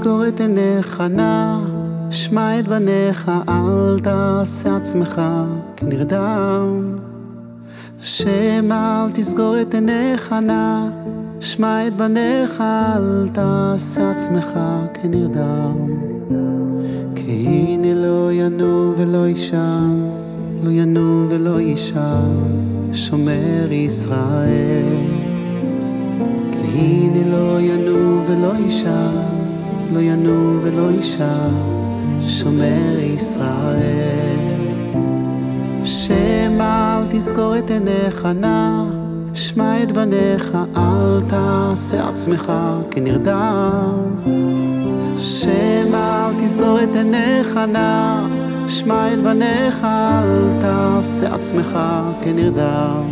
תסגור את עיניך נא, שמע את בניך, אל תעשה עצמך כנרדם. השם אל תסגור את עיניך נא, שמע את בניך, אל תעשה עצמך כנרדם. כי הנה לא ינום ולא יישן, לא ינום ולא יישן, שומר ישראל. כי הנה לא ינום ולא יישן, לא ינום ולא יישן, שומר ישראל. השם אל תסגור את עיניך נא, שמע את בניך, אל תעשה עצמך כנרדם. השם אל תסגור את עיניך נא, שמע את בניך, אל תעשה עצמך כנרדם.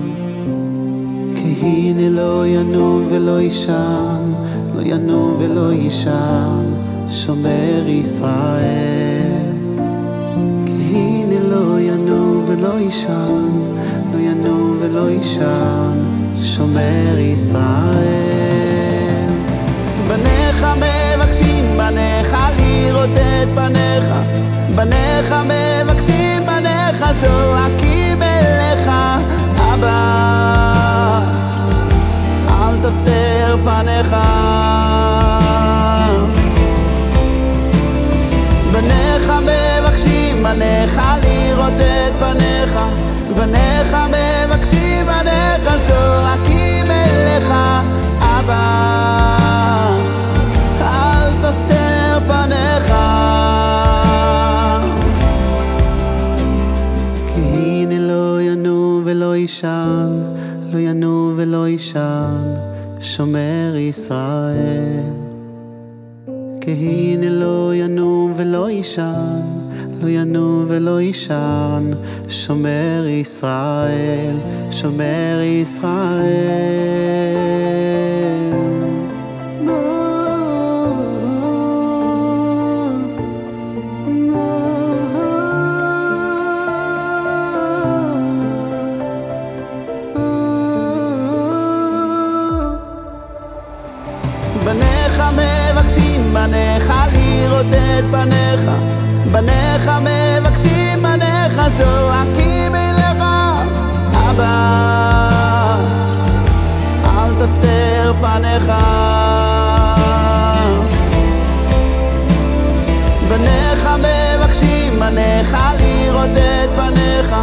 כי הנה לא ינום ולא יישן, לא ינום ולא יישן, שומר ישראל. כי הנה לא ינום ולא יישן, לא ינום ולא יישן, שומר ישראל. בניך מבקשים, בניך לראות את בניך, בניך מבקשים, בניך זועקים תסתר פניך. בניך מבקשים, בניך לראות את פניך, בניך מבקשים, בניך זועקים אליך, אבא, אל תסתר לא ינום ולא יישן, לא שומר ישראל. כי הנה לא ינום ולא יישן, לא ינום ולא יישן, שומר ישראל, שומר ישראל. בניך לראות את בניך, מבקשים, בניך זועקים אליך, אבא, אל תסתר פניך. בניך מבקשים, בניך לראות את בניך,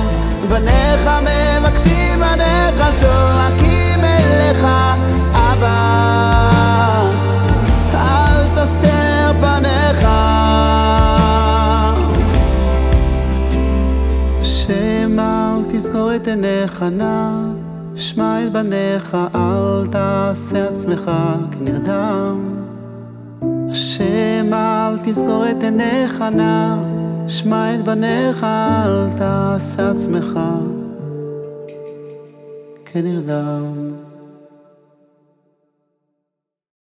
בניך מבקשים, אל תסגור את עיניך נא, שמע את בניך, אל תעשה עצמך כנרדם. השם אל תסגור את עיניך נא, שמע את בניך, אל תעשה עצמך כנרדם.